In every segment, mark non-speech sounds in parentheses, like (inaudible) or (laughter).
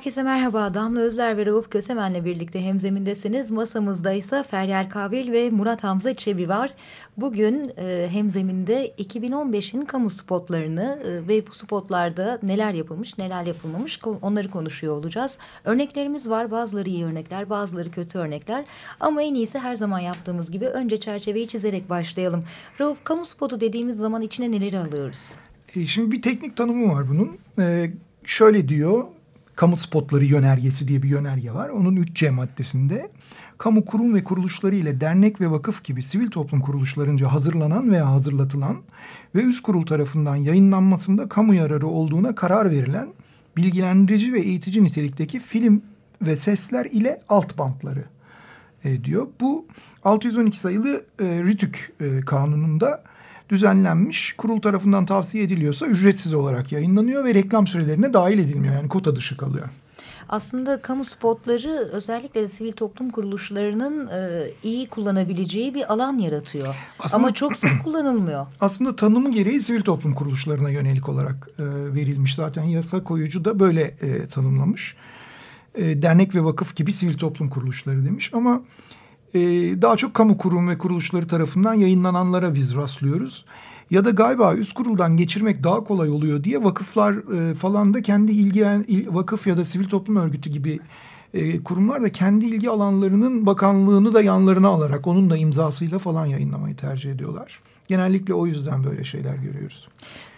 Herkese merhaba. Damla Özler ve Rauf Kösemen'le birlikte hemzemindesiniz. Masamızda ise Feryal Kabil ve Murat Hamza Çebi var. Bugün e, hemzeminde 2015'in kamu spotlarını e, ve bu spotlarda neler yapılmış, neler yapılmamış onları konuşuyor olacağız. Örneklerimiz var. Bazıları iyi örnekler, bazıları kötü örnekler. Ama en iyisi her zaman yaptığımız gibi önce çerçeveyi çizerek başlayalım. Rauf, kamu spotu dediğimiz zaman içine neleri alıyoruz? E, şimdi bir teknik tanımı var bunun. E, şöyle diyor kamu spotları yönergesi diye bir yönerge var. Onun 3C maddesinde kamu kurum ve kuruluşları ile dernek ve vakıf gibi sivil toplum kuruluşlarınca hazırlanan veya hazırlatılan ve üst kurul tarafından yayınlanmasında kamu yararı olduğuna karar verilen bilgilendirici ve eğitici nitelikteki film ve sesler ile alt bantları e, diyor. Bu 612 sayılı e, RTÜK e, kanununda düzenlenmiş. Kurul tarafından tavsiye ediliyorsa ücretsiz olarak yayınlanıyor ve reklam sürelerine dahil edilmiyor. Yani kota dışı kalıyor. Aslında kamu spotları özellikle sivil toplum kuruluşlarının e, iyi kullanabileceği bir alan yaratıyor. Aslında, Ama çok sık (clears throat) kullanılmıyor. Aslında tanımı gereği sivil toplum kuruluşlarına yönelik olarak e, verilmiş. Zaten yasa koyucu da böyle e, tanımlamış. E, dernek ve vakıf gibi sivil toplum kuruluşları demiş. Ama e, daha çok kamu kurum ve kuruluşları tarafından yayınlananlara biz rastlıyoruz. Ya da galiba üst kuruldan geçirmek daha kolay oluyor diye vakıflar e, falan da kendi ilgilen vakıf ya da sivil toplum örgütü gibi e, kurumlar da kendi ilgi alanlarının bakanlığını da yanlarına alarak onun da imzasıyla falan yayınlamayı tercih ediyorlar. Genellikle o yüzden böyle şeyler görüyoruz.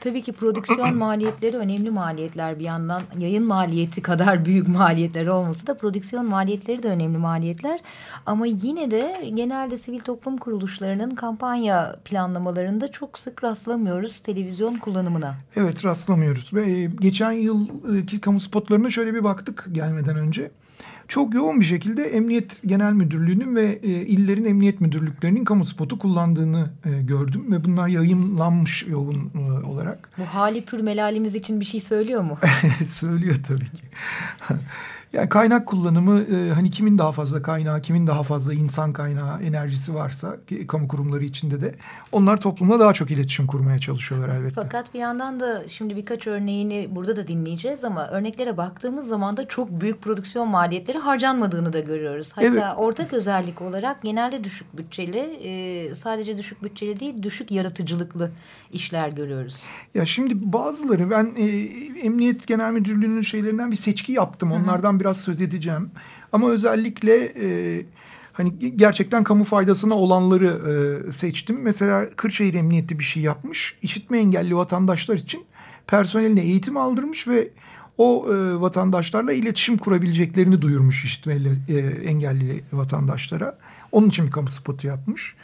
Tabii ki prodüksiyon maliyetleri önemli maliyetler bir yandan. Yayın maliyeti kadar (laughs) büyük maliyetler olması da prodüksiyon maliyetleri de önemli maliyetler. Ama yine de genelde sivil toplum kuruluşlarının kampanya planlamalarında çok sık rastlamıyoruz televizyon kullanımına. Evet rastlamıyoruz ve e, geçen yılki kamu spotlarına şöyle bir baktık gelmeden önce çok yoğun bir şekilde Emniyet Genel Müdürlüğü'nün ve e, illerin emniyet müdürlüklerinin kamu spotu kullandığını e, gördüm ve bunlar yayınlanmış yoğun e, olarak. Bu hali pür melalimiz için bir şey söylüyor mu? (laughs) söylüyor tabii ki. Yani kaynak kullanımı e, hani kimin daha fazla kaynağı, kimin daha fazla insan kaynağı, enerjisi varsa ki, kamu kurumları içinde de onlar toplumla daha çok iletişim kurmaya çalışıyorlar elbette. Fakat bir yandan da şimdi birkaç örneğini burada da dinleyeceğiz ama örneklere baktığımız zaman da çok büyük prodüksiyon maliyetleri harcanmadığını da görüyoruz. Hatta evet. ortak özellik olarak genelde düşük bütçeli, e, sadece düşük bütçeli değil düşük yaratıcılıklı işler görüyoruz. Ya şimdi bazıları ben e, Emniyet Genel Müdürlüğü'nün şeylerinden bir seçki yaptım. Onlardan biraz söz edeceğim. Ama özellikle e, hani gerçekten kamu faydasına olanları e, seçtim. Mesela Kırşehir Emniyeti bir şey yapmış. İşitme engelli vatandaşlar için personeline eğitim aldırmış ve o e, vatandaşlarla iletişim kurabileceklerini duyurmuş işitme e, engelli vatandaşlara. Onun için bir kamu spotu yapmış.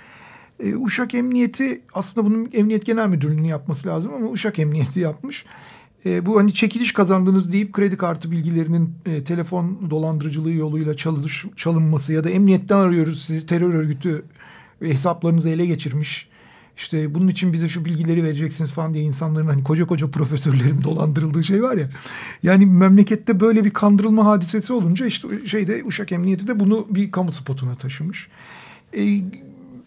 E, Uşak Emniyeti aslında bunun Emniyet Genel Müdürlüğü'nün yapması lazım ama Uşak Emniyeti yapmış. E, bu hani çekiliş kazandınız deyip kredi kartı bilgilerinin e, telefon dolandırıcılığı yoluyla çalış, çalınması ya da emniyetten arıyoruz sizi terör örgütü hesaplarınızı ele geçirmiş. İşte bunun için bize şu bilgileri vereceksiniz falan diye insanların hani koca koca profesörlerin (laughs) dolandırıldığı şey var ya. Yani memlekette böyle bir kandırılma hadisesi olunca işte şeyde Uşak Emniyeti de bunu bir kamu spotuna taşımış. E,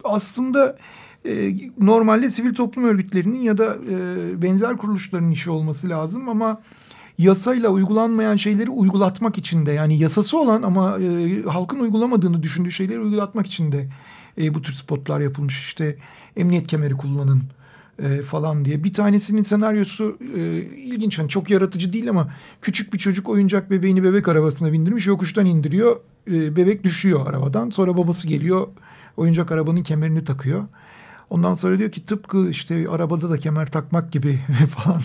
aslında e, normalde sivil toplum örgütlerinin ya da e, benzer kuruluşların işi olması lazım ama yasayla uygulanmayan şeyleri uygulatmak için de yani yasası olan ama e, halkın uygulamadığını düşündüğü şeyleri uygulatmak için de e, bu tür spotlar yapılmış. İşte emniyet kemeri kullanın e, falan diye. Bir tanesinin senaryosu e, ilginç. Hani çok yaratıcı değil ama küçük bir çocuk oyuncak bebeğini bebek arabasına bindirmiş. Yokuştan indiriyor. E, bebek düşüyor arabadan. Sonra babası geliyor oyuncak arabanın kemerini takıyor. Ondan sonra diyor ki tıpkı işte arabada da kemer takmak gibi (laughs) falan.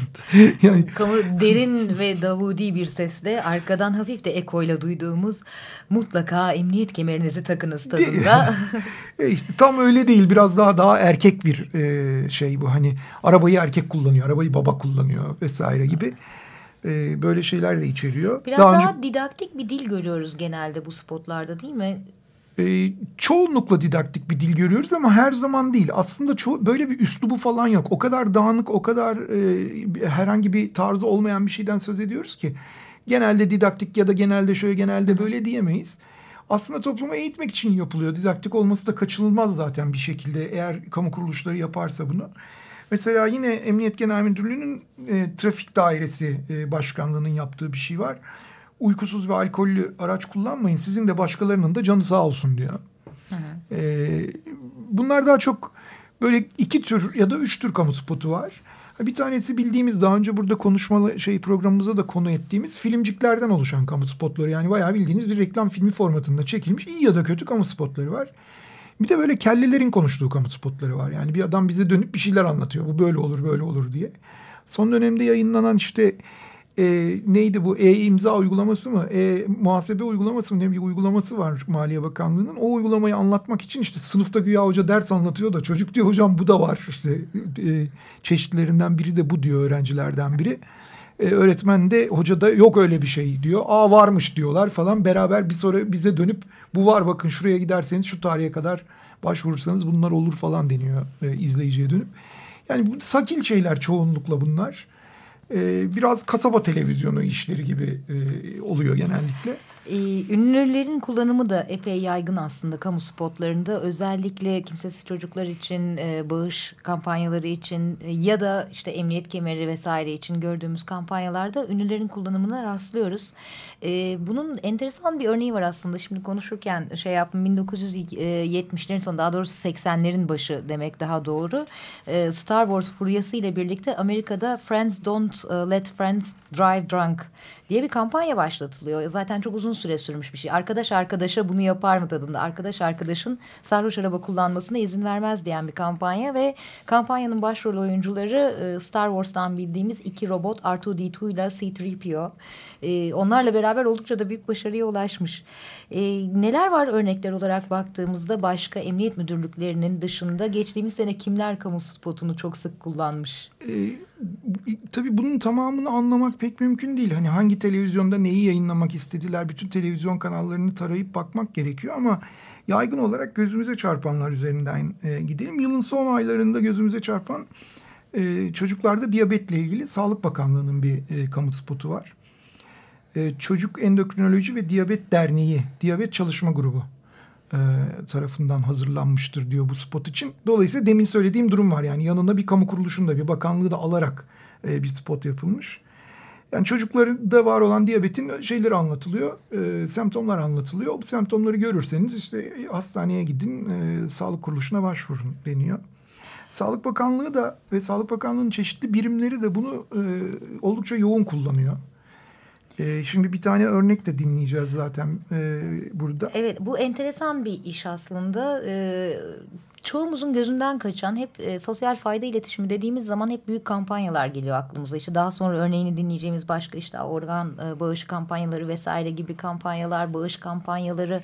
yani Kamu derin ve davudi bir sesle arkadan hafif de ekoyla duyduğumuz mutlaka emniyet kemerinizi takınız tadında. (laughs) e işte tam öyle değil biraz daha daha erkek bir e, şey bu hani arabayı erkek kullanıyor arabayı baba kullanıyor vesaire gibi e, böyle şeyler de içeriyor. Biraz daha, daha önce... didaktik bir dil görüyoruz genelde bu spotlarda değil mi? E, çoğunlukla didaktik bir dil görüyoruz ama her zaman değil. Aslında ço böyle bir üslubu falan yok. O kadar dağınık, o kadar e, herhangi bir tarzı olmayan bir şeyden söz ediyoruz ki. Genelde didaktik ya da genelde şöyle genelde böyle diyemeyiz. Aslında toplumu eğitmek için yapılıyor. Didaktik olması da kaçınılmaz zaten bir şekilde eğer kamu kuruluşları yaparsa bunu. Mesela yine Emniyet Genel Müdürlüğü'nün e, trafik dairesi e, başkanlığının yaptığı bir şey var uykusuz ve alkollü araç kullanmayın. Sizin de başkalarının da canı sağ olsun diyor. Hı hı. Ee, bunlar daha çok böyle iki tür ya da üç tür kamu spotu var. Bir tanesi bildiğimiz daha önce burada konuşmalı şey programımıza da konu ettiğimiz filmciklerden oluşan kamu spotları. Yani bayağı bildiğiniz bir reklam filmi formatında çekilmiş iyi ya da kötü kamu spotları var. Bir de böyle kellelerin konuştuğu kamu spotları var. Yani bir adam bize dönüp bir şeyler anlatıyor. Bu böyle olur böyle olur diye. Son dönemde yayınlanan işte e, neydi bu? E-imza uygulaması mı? E muhasebe uygulaması mı? Ne bir uygulaması var Maliye Bakanlığı'nın. O uygulamayı anlatmak için işte sınıfta güya hoca ders anlatıyor da çocuk diyor hocam bu da var. İşte e, çeşitlerinden biri de bu diyor öğrencilerden biri. E, öğretmen de hoca da yok öyle bir şey. diyor. Aa varmış. diyorlar falan. Beraber bir sonra bize dönüp bu var bakın şuraya giderseniz şu tarihe kadar başvurursanız bunlar olur falan deniyor e, izleyiciye dönüp. Yani bu sakil şeyler çoğunlukla bunlar e, biraz kasaba televizyonu işleri gibi e, oluyor genellikle. Ee, ünlülerin kullanımı da epey yaygın aslında kamu spotlarında. Özellikle kimsesiz çocuklar için, e, bağış kampanyaları için e, ya da işte emniyet kemeri vesaire için gördüğümüz kampanyalarda ünlülerin kullanımına rastlıyoruz. E, bunun enteresan bir örneği var aslında. Şimdi konuşurken şey yaptım 1970'lerin sonu daha doğrusu 80'lerin başı demek daha doğru. Star Wars furyası ile birlikte Amerika'da Friends Don't Let Friends Drive Drunk diye bir kampanya başlatılıyor. Zaten çok uzun süre sürmüş bir şey. Arkadaş arkadaşa bunu yapar mı tadında? Arkadaş arkadaşın sarhoş araba kullanmasına izin vermez diyen bir kampanya ve kampanyanın başrol oyuncuları e, Star Wars'tan bildiğimiz iki robot R2-D2 ile C-3PO. E, onlarla beraber oldukça da büyük başarıya ulaşmış. E, neler var örnekler olarak baktığımızda başka emniyet müdürlüklerinin dışında geçtiğimiz sene kimler kamu spotunu çok sık kullanmış? Tabii bunun tamamını anlamak pek mümkün değil. Hani hangi televizyonda neyi yayınlamak istediler bütün televizyon kanallarını tarayıp bakmak gerekiyor ama yaygın olarak gözümüze çarpanlar üzerinden e, gidelim. Yılın son aylarında gözümüze çarpan e, çocuklarda diyabetle ilgili Sağlık Bakanlığı'nın bir e, kamu spotu var. E, Çocuk Endokrinoloji ve Diyabet Derneği, Diyabet Çalışma Grubu e, tarafından hazırlanmıştır diyor bu spot için. Dolayısıyla demin söylediğim durum var. Yani yanında bir kamu kuruluşunda bir bakanlığı da alarak e, bir spot yapılmış. Yani çocuklarda var olan diyabetin şeyleri anlatılıyor, e, semptomlar anlatılıyor. Bu semptomları görürseniz işte hastaneye gidin, e, sağlık kuruluşuna başvurun deniyor. Sağlık Bakanlığı da ve Sağlık Bakanlığı'nın çeşitli birimleri de bunu e, oldukça yoğun kullanıyor. E, şimdi bir tane örnek de dinleyeceğiz zaten e, burada. Evet bu enteresan bir iş aslında. E, çoğumuzun gözünden kaçan hep e, sosyal fayda iletişimi dediğimiz zaman hep büyük kampanyalar geliyor aklımıza. İşte daha sonra örneğini dinleyeceğimiz başka işte organ e, bağış kampanyaları vesaire gibi kampanyalar, bağış kampanyaları.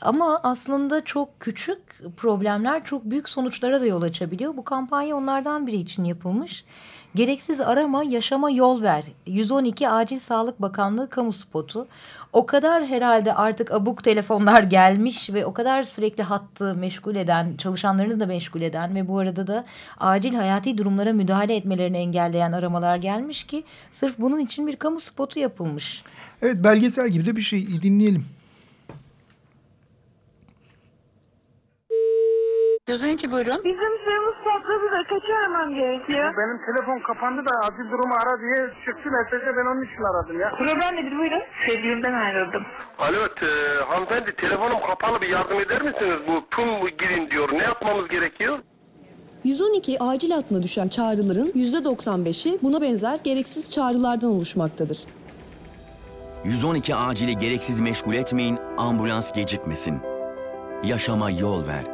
Ama aslında çok küçük problemler çok büyük sonuçlara da yol açabiliyor. Bu kampanya onlardan biri için yapılmış. Gereksiz arama, yaşama yol ver. 112 Acil Sağlık Bakanlığı kamu spotu. O kadar herhalde artık abuk telefonlar gelmiş ve o kadar sürekli hattı meşgul eden, çalışanlarını da meşgul eden ve bu arada da acil hayati durumlara müdahale etmelerini engelleyen aramalar gelmiş ki sırf bunun için bir kamu spotu yapılmış. Evet belgesel gibi de bir şey dinleyelim. 112 buyurun. Bizim suyumuz patladı da kaçırmam gerekiyor. Benim telefon kapandı da acil durumu ara diye çıktı mesajı ben onun için aradım ya. Problem nedir buyurun? Sevgilimden ayrıldım. Alo e, hanımefendi telefonum kapalı bir yardım eder misiniz? Bu tüm girin diyor. Ne yapmamız gerekiyor? 112 acil hattına düşen çağrıların %95'i buna benzer gereksiz çağrılardan oluşmaktadır. 112 acili gereksiz meşgul etmeyin, ambulans gecikmesin. Yaşama yol ver.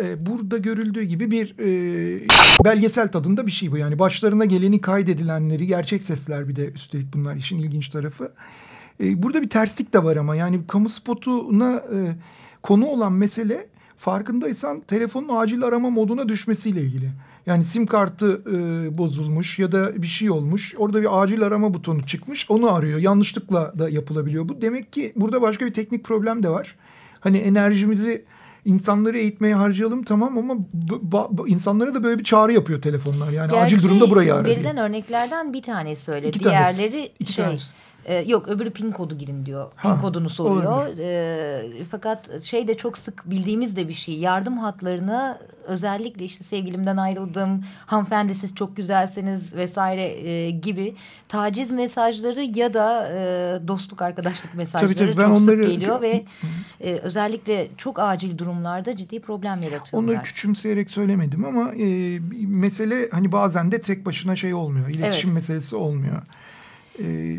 E, burada görüldüğü gibi bir e, belgesel tadında bir şey bu. Yani başlarına geleni kaydedilenleri gerçek sesler bir de üstelik bunlar işin ilginç tarafı. E, burada bir terslik de var ama yani kamu spotuna e, konu olan mesele farkındaysan telefonun acil arama moduna düşmesiyle ilgili. Yani sim kartı e, bozulmuş ya da bir şey olmuş. Orada bir acil arama butonu çıkmış. Onu arıyor. Yanlışlıkla da yapılabiliyor bu. Demek ki burada başka bir teknik problem de var. Hani enerjimizi insanları eğitmeye harcayalım tamam ama insanlara da böyle bir çağrı yapıyor telefonlar. Yani Gerçi acil durumda burayı ara verilen örneklerden bir tanesi söyle. İki Diğerleri tanesi. İki şey tanesi. E, yok öbürü pin kodu girin diyor. Pin ha, kodunu soruyor. E, fakat şey de çok sık bildiğimiz de bir şey. Yardım hatlarına özellikle işte sevgilimden ayrıldım, hanımefendi siz çok güzelsiniz vesaire e, gibi taciz mesajları ya da e, dostluk arkadaşlık mesajları tabii, tabii, çok onları, sık geliyor ve e, özellikle çok acil durumlarda ciddi problem yaratıyorlar. Onları küçümseyerek söylemedim ama e, mesele hani bazen de tek başına şey olmuyor. İletişim evet. meselesi olmuyor. E,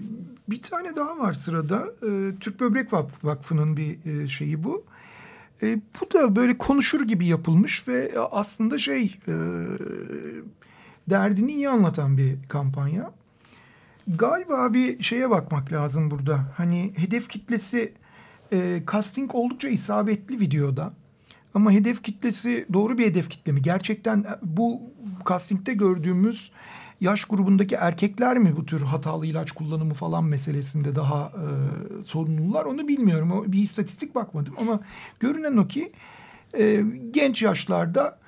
bir tane daha var sırada. E, Türk Böbrek Vakfı'nın bir e, şeyi bu. E, bu da böyle konuşur gibi yapılmış ve aslında şey e, derdini iyi anlatan bir kampanya. Galiba bir şeye bakmak lazım burada. Hani hedef kitlesi e, casting oldukça isabetli videoda. Ama hedef kitlesi doğru bir hedef kitle mi? Gerçekten e, bu castingte gördüğümüz yaş grubundaki erkekler mi bu tür hatalı ilaç kullanımı falan meselesinde daha e, sorumlular onu bilmiyorum. O, bir istatistik bakmadım ama görünen o ki e, genç yaşlarda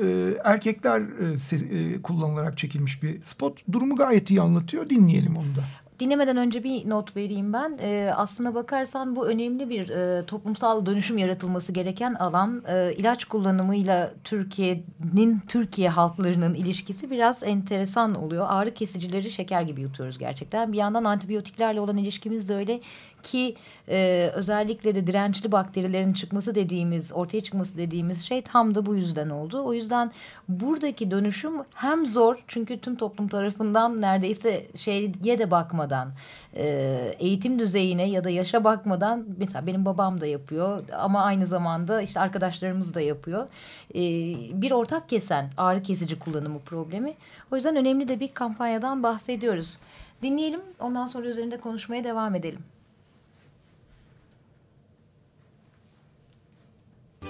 e, erkekler e, e, kullanılarak çekilmiş bir spot. Durumu gayet iyi anlatıyor. Dinleyelim onu da. Dinlemeden önce bir not vereyim ben. E, aslına bakarsan bu önemli bir e, toplumsal dönüşüm yaratılması gereken alan. E, ilaç kullanımıyla Türkiye'nin, Türkiye halklarının ilişkisi biraz enteresan oluyor. Ağrı kesicileri şeker gibi yutuyoruz gerçekten. Bir yandan antibiyotiklerle olan ilişkimiz de öyle ki e, özellikle de dirençli bakterilerin çıkması dediğimiz, ortaya çıkması dediğimiz şey tam da bu yüzden oldu. O yüzden buradaki dönüşüm hem zor çünkü tüm toplum tarafından neredeyse şeye de bakmadan, e, eğitim düzeyine ya da yaşa bakmadan mesela benim babam da yapıyor ama aynı zamanda işte arkadaşlarımız da yapıyor. E, bir ortak kesen ağrı kesici kullanımı problemi. O yüzden önemli de bir kampanyadan bahsediyoruz. Dinleyelim ondan sonra üzerinde konuşmaya devam edelim.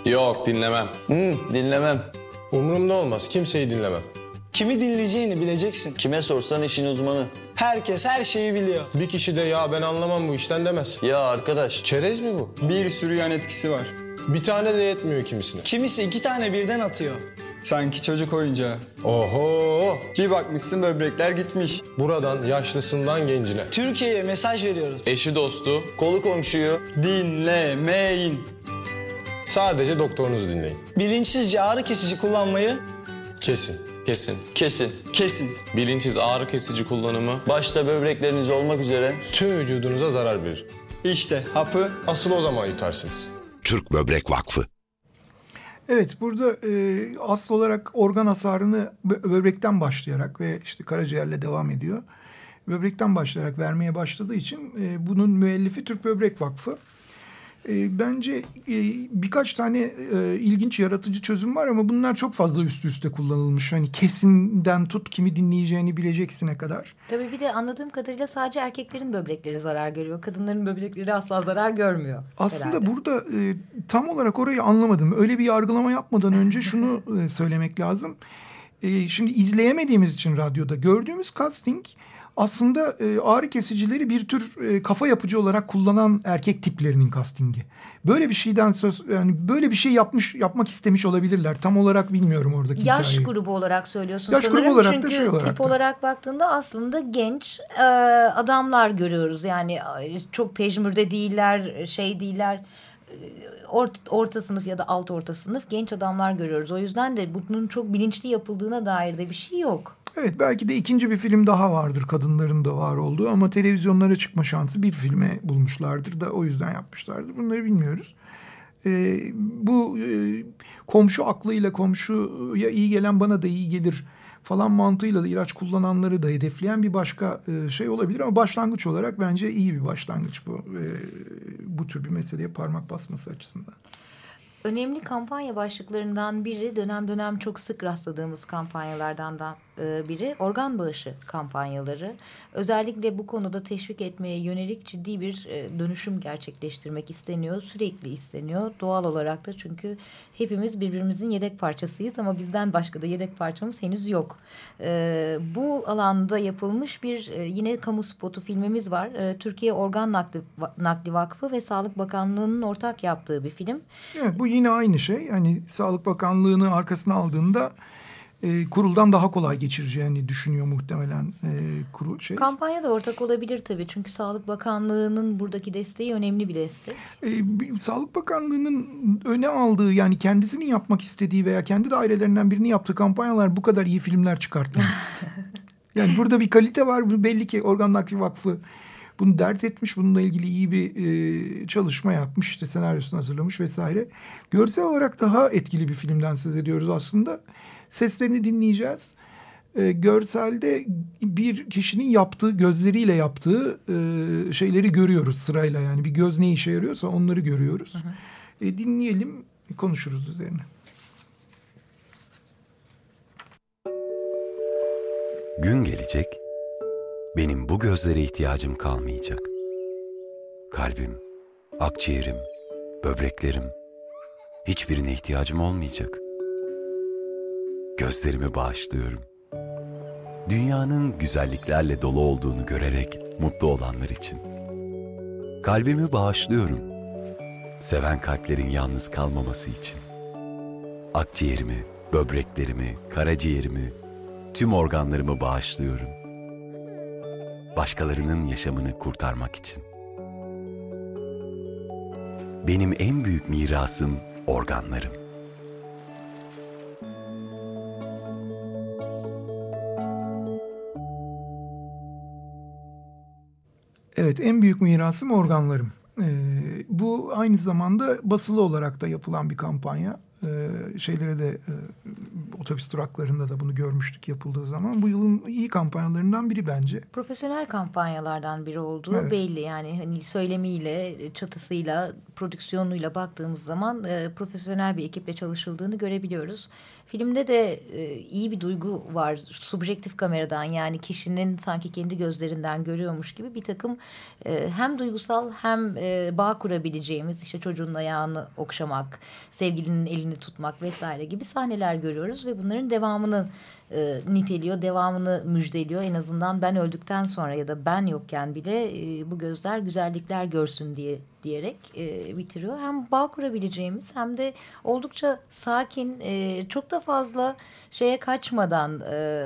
Yok dinlemem. Hmm, dinlemem. Umurumda olmaz. Kimseyi dinlemem. Kimi dinleyeceğini bileceksin. Kime sorsan işin uzmanı. Herkes her şeyi biliyor. Bir kişi de ya ben anlamam bu işten demez. Ya arkadaş. Çerez mi bu? Bir sürü yan etkisi var. Bir tane de yetmiyor kimisine. Kimisi iki tane birden atıyor. Sanki çocuk oyuncağı. Oho! Bir bakmışsın böbrekler gitmiş. Buradan yaşlısından gencine. Türkiye'ye mesaj veriyoruz. Eşi dostu. Kolu komşuyu. Dinlemeyin. Sadece doktorunuzu dinleyin. Bilinçsizce ağrı kesici kullanmayı kesin. Kesin. Kesin. Kesin. Bilinçsiz ağrı kesici kullanımı başta böbrekleriniz olmak üzere tüm vücudunuza zarar verir. İşte hapı asıl o zaman yutarsınız. Türk Böbrek Vakfı. Evet burada e, asıl olarak organ hasarını böbrekten başlayarak ve işte karaciğerle devam ediyor. Böbrekten başlayarak vermeye başladığı için e, bunun müellifi Türk Böbrek Vakfı. E, bence e, birkaç tane e, ilginç yaratıcı çözüm var ama bunlar çok fazla üst üste kullanılmış. Hani kesinden tut kimi dinleyeceğini bileceksine kadar. Tabii bir de anladığım kadarıyla sadece erkeklerin böbrekleri zarar görüyor. Kadınların böbrekleri asla zarar görmüyor. Aslında herhalde. burada e, tam olarak orayı anlamadım. Öyle bir yargılama yapmadan önce (laughs) şunu e, söylemek lazım. E, şimdi izleyemediğimiz için radyoda gördüğümüz casting aslında e, ağrı kesicileri bir tür e, kafa yapıcı olarak kullanan erkek tiplerinin castingi. Böyle bir şeyden söz yani böyle bir şey yapmış yapmak istemiş olabilirler. Tam olarak bilmiyorum oradaki Yaş hikayeyi. grubu olarak söylüyorsun Yaş sanırım. grubu olarak Çünkü da şey olarak tip da. olarak baktığında aslında genç e, adamlar görüyoruz. Yani çok pejmürde değiller, şey değiller orta, orta sınıf ya da alt orta sınıf genç adamlar görüyoruz. O yüzden de bunun çok bilinçli yapıldığına dair de bir şey yok. Evet belki de ikinci bir film daha vardır kadınların da var olduğu ama televizyonlara çıkma şansı bir filme bulmuşlardır da o yüzden yapmışlardır. Bunları bilmiyoruz. Ee, bu e, komşu aklıyla komşuya iyi gelen bana da iyi gelir falan mantığıyla da ilaç kullananları da hedefleyen bir başka e, şey olabilir ama başlangıç olarak bence iyi bir başlangıç bu e, bu tür bir meseleye parmak basması açısından. Önemli kampanya başlıklarından biri dönem dönem çok sık rastladığımız kampanyalardan da e, biri organ bağışı kampanyaları. Özellikle bu konuda teşvik etmeye yönelik ciddi bir e, dönüşüm gerçekleştirmek isteniyor. Sürekli isteniyor. Doğal olarak da çünkü hepimiz birbirimizin yedek parçasıyız ama bizden başka da yedek parçamız henüz yok. E, bu alanda yapılmış bir yine kamu spotu filmimiz var. Türkiye Organ Nakli, Vakfı ve Sağlık Bakanlığı'nın ortak yaptığı bir film. Evet bu yine aynı şey. Yani Sağlık Bakanlığı'nı arkasına aldığında e, kuruldan daha kolay geçireceğini düşünüyor muhtemelen e, kurul şey. Kampanya da ortak olabilir tabii. Çünkü Sağlık Bakanlığı'nın buradaki desteği önemli bir destek. E, Sağlık Bakanlığı'nın öne aldığı yani kendisinin yapmak istediği veya kendi dairelerinden birini yaptığı kampanyalar bu kadar iyi filmler çıkartmıyor. (laughs) yani burada bir kalite var. Belli ki Organ Nakli Vakfı bunu dert etmiş. Bununla ilgili iyi bir e, çalışma yapmış. işte senaryosunu hazırlamış vesaire. Görsel olarak daha etkili bir filmden söz ediyoruz aslında. Seslerini dinleyeceğiz. E, görselde bir kişinin yaptığı, gözleriyle yaptığı e, şeyleri görüyoruz sırayla. Yani bir göz ne işe yarıyorsa onları görüyoruz. Hı hı. E, dinleyelim, konuşuruz üzerine. Gün gelecek, benim bu gözlere ihtiyacım kalmayacak. Kalbim, akciğerim, böbreklerim, hiçbirine ihtiyacım olmayacak gözlerimi bağışlıyorum. Dünyanın güzelliklerle dolu olduğunu görerek mutlu olanlar için. Kalbimi bağışlıyorum. Seven kalplerin yalnız kalmaması için. Akciğerimi, böbreklerimi, karaciğerimi, tüm organlarımı bağışlıyorum. Başkalarının yaşamını kurtarmak için. Benim en büyük mirasım organlarım. Evet en büyük mirasım organlarım. Ee, bu aynı zamanda basılı olarak da yapılan bir kampanya. Ee, şeylere de e, otobüs duraklarında da bunu görmüştük yapıldığı zaman. Bu yılın iyi kampanyalarından biri bence. Profesyonel kampanyalardan biri olduğu evet. belli. Yani hani söylemiyle, çatısıyla, prodüksiyonuyla baktığımız zaman e, profesyonel bir ekiple çalışıldığını görebiliyoruz. Filmde de e, iyi bir duygu var. Subjektif kameradan yani kişinin sanki kendi gözlerinden görüyormuş gibi bir takım e, hem duygusal hem e, bağ kurabileceğimiz işte çocuğun ayağını okşamak, sevgilinin elini tutmak vesaire gibi sahneler görüyoruz ve bunların devamını e, niteliyor, devamını müjdeliyor. En azından ben öldükten sonra ya da ben yokken bile e, bu gözler güzellikler görsün diye diyerek e, bitiriyor. Hem bağ kurabileceğimiz hem de oldukça sakin, e, çok da fazla şeye kaçmadan... E,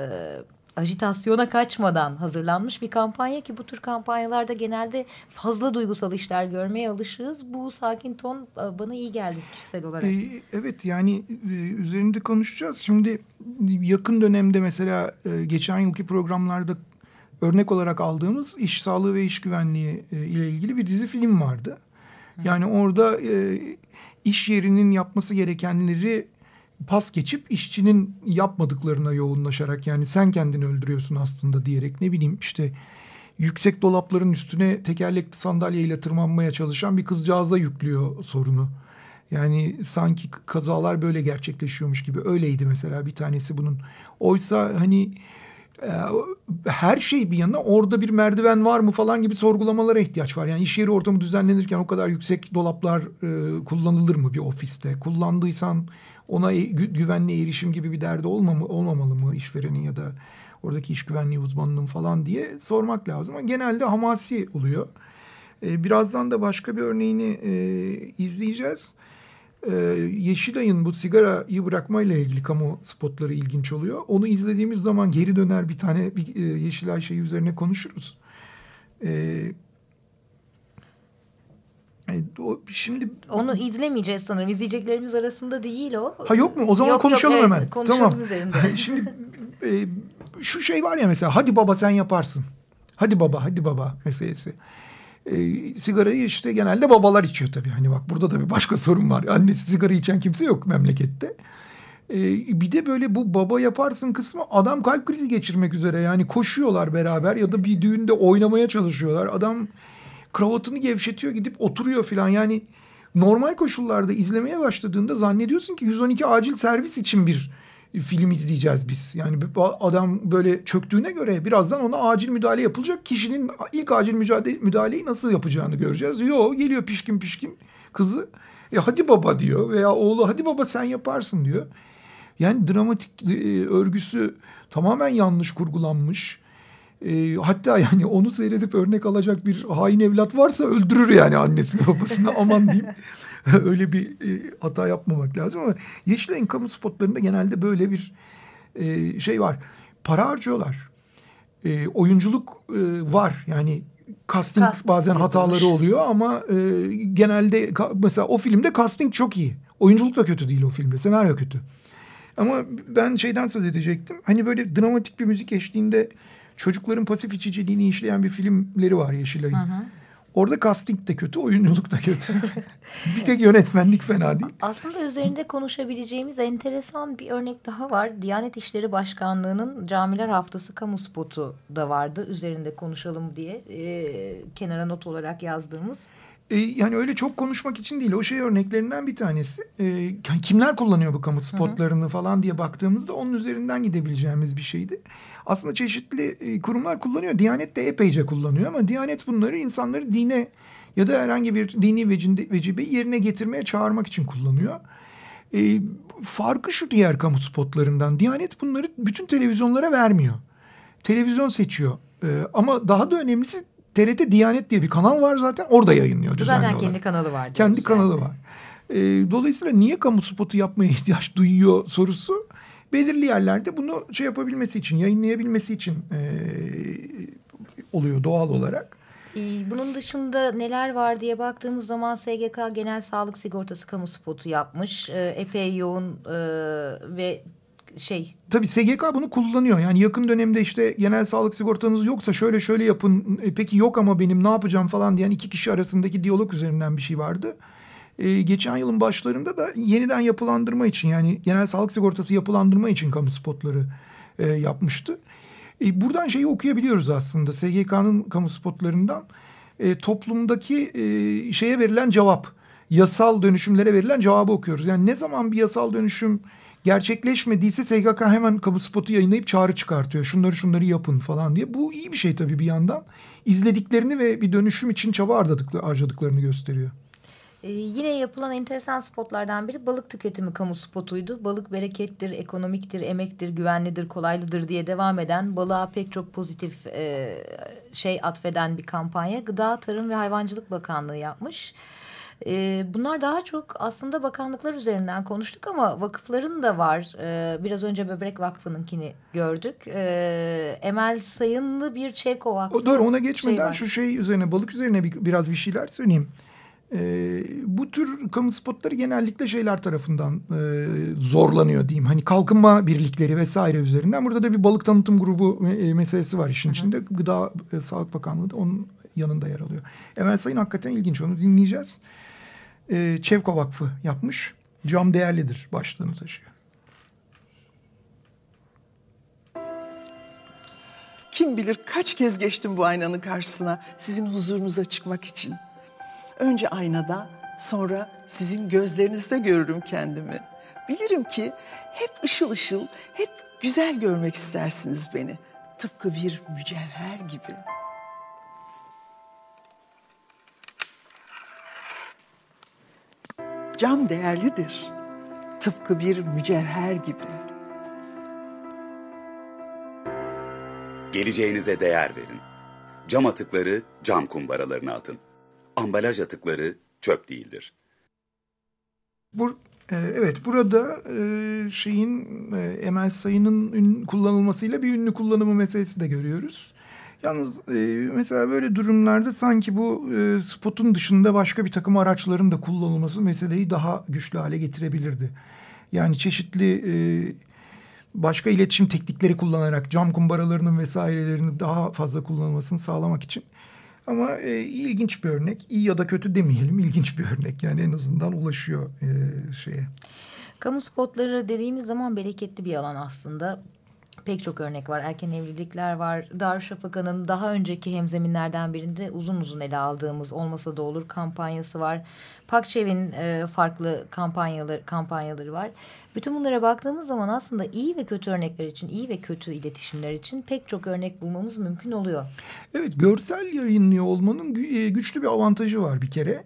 ajitasyona kaçmadan hazırlanmış bir kampanya ki bu tür kampanyalarda genelde fazla duygusal işler görmeye alışığız. Bu sakin ton e, bana iyi geldi kişisel olarak. Ee, evet yani e, üzerinde konuşacağız. Şimdi yakın dönemde mesela e, geçen yılki programlarda örnek olarak aldığımız iş sağlığı ve iş güvenliği ile ilgili bir dizi film vardı. Yani orada iş yerinin yapması gerekenleri pas geçip işçinin yapmadıklarına yoğunlaşarak yani sen kendini öldürüyorsun aslında diyerek ne bileyim işte yüksek dolapların üstüne tekerlekli sandalyeyle tırmanmaya çalışan bir kızcağıza yüklüyor sorunu. Yani sanki kazalar böyle gerçekleşiyormuş gibi öyleydi mesela bir tanesi bunun. Oysa hani e, her şey bir yana orada bir merdiven var mı falan gibi sorgulamalara ihtiyaç var. Yani iş yeri ortamı düzenlenirken o kadar yüksek dolaplar e, kullanılır mı bir ofiste? Kullandıysan ona e, güvenli erişim gibi bir derdi olmamı, olmamalı mı işverenin ya da oradaki iş güvenliği uzmanının falan diye sormak lazım. Ama genelde hamasi oluyor. Ee, birazdan da başka bir örneğini e, izleyeceğiz. Ee, Yeşilay'ın bu sigarayı bırakmayla ilgili kamu spotları ilginç oluyor. Onu izlediğimiz zaman geri döner bir tane bir, e, Yeşilay şeyi üzerine konuşuruz. Ee, Şimdi onu izlemeyeceğiz sanırım. İzleyeceklerimiz arasında değil o. Ha yok mu? O zaman yok, konuşalım yok, hemen. Evet, konuşalım tamam. (laughs) üzerinde. Şimdi e, şu şey var ya mesela hadi baba sen yaparsın. Hadi baba, hadi baba meselesi. E, sigarayı işte genelde babalar içiyor tabii. Hani bak burada da bir başka (laughs) sorun var. Annesi sigara içen kimse yok memlekette. E, bir de böyle bu baba yaparsın kısmı adam kalp krizi geçirmek üzere. Yani koşuyorlar beraber ya da bir düğünde oynamaya çalışıyorlar. Adam kravatını gevşetiyor gidip oturuyor filan. Yani normal koşullarda izlemeye başladığında zannediyorsun ki 112 acil servis için bir film izleyeceğiz biz. Yani adam böyle çöktüğüne göre birazdan ona acil müdahale yapılacak. Kişinin ilk acil müdahale, müdahaleyi nasıl yapacağını göreceğiz. Yo geliyor pişkin pişkin kızı. E hadi baba diyor veya oğlu hadi baba sen yaparsın diyor. Yani dramatik e, örgüsü tamamen yanlış kurgulanmış. E, hatta yani onu seyredip örnek alacak bir hain evlat varsa öldürür yani annesini babasını aman diyeyim. (laughs) Öyle bir e, hata yapmamak lazım ama Yeşilay'ın kamu spotlarında genelde böyle bir e, şey var. Para harcıyorlar. E, oyunculuk e, var yani casting, casting bazen yapılmış. hataları oluyor ama e, genelde mesela o filmde casting çok iyi. Oyunculuk da kötü değil o filmde. Senaryo kötü. Ama ben şeyden söz edecektim. Hani böyle dramatik bir müzik eşliğinde çocukların pasif içiciliğini işleyen bir filmleri var Yeşilay'ın. Hı hı. Orada casting de kötü, oyunculuk da kötü. (laughs) bir tek yönetmenlik fena değil. Aslında üzerinde konuşabileceğimiz enteresan bir örnek daha var. Diyanet İşleri Başkanlığı'nın Camiler Haftası kamu spotu da vardı. Üzerinde konuşalım diye e, kenara not olarak yazdığımız. E, yani öyle çok konuşmak için değil. O şey örneklerinden bir tanesi. E, yani kimler kullanıyor bu kamu spotlarını hı hı. falan diye baktığımızda onun üzerinden gidebileceğimiz bir şeydi. Aslında çeşitli e, kurumlar kullanıyor. Diyanet de epeyce kullanıyor ama Diyanet bunları insanları dine ya da herhangi bir dini vecibeyi yerine getirmeye çağırmak için kullanıyor. E, farkı şu diğer kamu spotlarından. Diyanet bunları bütün televizyonlara vermiyor. Televizyon seçiyor. E, ama daha da önemlisi TRT Diyanet diye bir kanal var zaten orada yayınlıyor düzenli Zaten kendi kanalı var. Kendi kanalı var. E, dolayısıyla niye kamu spotu yapmaya ihtiyaç duyuyor sorusu belirli yerlerde bunu şey yapabilmesi için, yayınlayabilmesi için e, oluyor doğal olarak. Bunun dışında neler var diye baktığımız zaman SGK Genel Sağlık Sigortası kamu spotu yapmış. E, epey yoğun e, ve şey. Tabii SGK bunu kullanıyor. Yani yakın dönemde işte genel sağlık sigortanız yoksa şöyle şöyle yapın. E, peki yok ama benim ne yapacağım falan diyen iki kişi arasındaki diyalog üzerinden bir şey vardı. Ee, geçen yılın başlarında da yeniden yapılandırma için yani genel sağlık sigortası yapılandırma için kamu spotları e, yapmıştı. E, buradan şeyi okuyabiliyoruz aslında SGK'nın kamu spotlarından e, toplumdaki e, şeye verilen cevap yasal dönüşümlere verilen cevabı okuyoruz. Yani ne zaman bir yasal dönüşüm gerçekleşmediyse SGK hemen kamu spotu yayınlayıp çağrı çıkartıyor. Şunları şunları yapın falan diye. Bu iyi bir şey tabii bir yandan. İzlediklerini ve bir dönüşüm için çaba harcadıklarını gösteriyor. Ee, yine yapılan enteresan spotlardan biri balık tüketimi kamu spotuydu. Balık berekettir, ekonomiktir, emektir, güvenlidir, kolaylıdır diye devam eden balığa pek çok pozitif e, şey atfeden bir kampanya. Gıda, Tarım ve Hayvancılık Bakanlığı yapmış. E, bunlar daha çok aslında bakanlıklar üzerinden konuştuk ama vakıfların da var. E, biraz önce Böbrek Vakfı'nınkini gördük. E, Emel Sayınlı bir Çevko Vakfı. O, doğru ona geçmeden şey şu şey üzerine balık üzerine bir, biraz bir şeyler söyleyeyim. E, bu tür kamu spotları genellikle şeyler tarafından e, zorlanıyor diyeyim. Hani kalkınma birlikleri vesaire üzerinden. Burada da bir balık tanıtım grubu e, meselesi var işin Hı -hı. içinde. Gıda e, Sağlık Bakanlığı da onun yanında yer alıyor. Emel Sayın hakikaten ilginç onu dinleyeceğiz. E, Çevko Vakfı yapmış. Cam değerlidir başlığını taşıyor. Kim bilir kaç kez geçtim bu aynanın karşısına sizin huzurunuza çıkmak için. Önce aynada, sonra sizin gözlerinizde görürüm kendimi. Bilirim ki hep ışıl ışıl, hep güzel görmek istersiniz beni. Tıpkı bir mücevher gibi. Cam değerlidir. Tıpkı bir mücevher gibi. Geleceğinize değer verin. Cam atıkları cam kumbaralarına atın ambalaj atıkları çöp değildir. Bu, e, evet burada e, şeyin e, Emel Sayın'ın kullanılmasıyla bir ünlü kullanımı meselesi de görüyoruz. Yalnız e, mesela böyle durumlarda sanki bu spotun dışında başka bir takım araçların da kullanılması meseleyi daha güçlü hale getirebilirdi. Yani çeşitli başka iletişim teknikleri kullanarak cam kumbaralarının vesairelerinin daha fazla kullanılmasını sağlamak için ama e, ilginç bir örnek. İyi ya da kötü demeyelim. ilginç bir örnek. Yani en azından ulaşıyor e, şeye. Kamu spotları dediğimiz zaman bereketli bir alan aslında. Pek çok örnek var. Erken evlilikler var. Darüşşafaka'nın daha önceki hemzeminlerden birinde uzun uzun ele aldığımız olmasa da olur kampanyası var. Pakçev'in e, farklı kampanyaları, kampanyaları var. Bütün bunlara baktığımız zaman aslında iyi ve kötü örnekler için, iyi ve kötü iletişimler için pek çok örnek bulmamız mümkün oluyor. Evet, görsel yayınlıyor olmanın gü- güçlü bir avantajı var bir kere.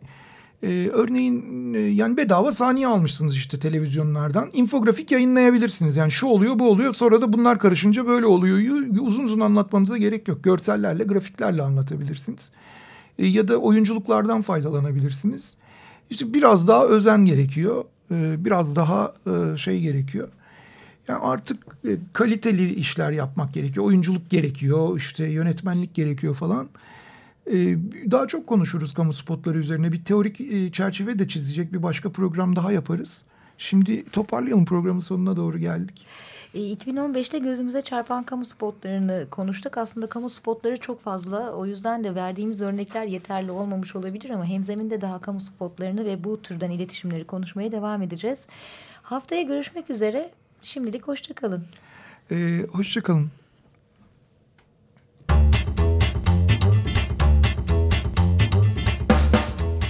Ee, örneğin e, yani bedava saniye almışsınız işte televizyonlardan. İnfografik yayınlayabilirsiniz. Yani şu oluyor bu oluyor sonra da bunlar karışınca böyle oluyor. Uzun uzun anlatmanıza gerek yok. Görsellerle grafiklerle anlatabilirsiniz. Ee, ya da oyunculuklardan faydalanabilirsiniz. İşte biraz daha özen gerekiyor. Ee, biraz daha e, şey gerekiyor. Yani artık e, kaliteli işler yapmak gerekiyor. Oyunculuk gerekiyor, işte yönetmenlik gerekiyor falan. Ee, daha çok konuşuruz kamu spotları üzerine. Bir teorik e, çerçeve de çizecek bir başka program daha yaparız. Şimdi toparlayalım programın sonuna doğru geldik. E, 2015'te gözümüze çarpan kamu spotlarını konuştuk. Aslında kamu spotları çok fazla. O yüzden de verdiğimiz örnekler yeterli olmamış olabilir ama hemzeminde daha kamu spotlarını ve bu türden iletişimleri konuşmaya devam edeceğiz. Haftaya görüşmek üzere. Şimdilik hoşçakalın. Ee, hoşçakalın.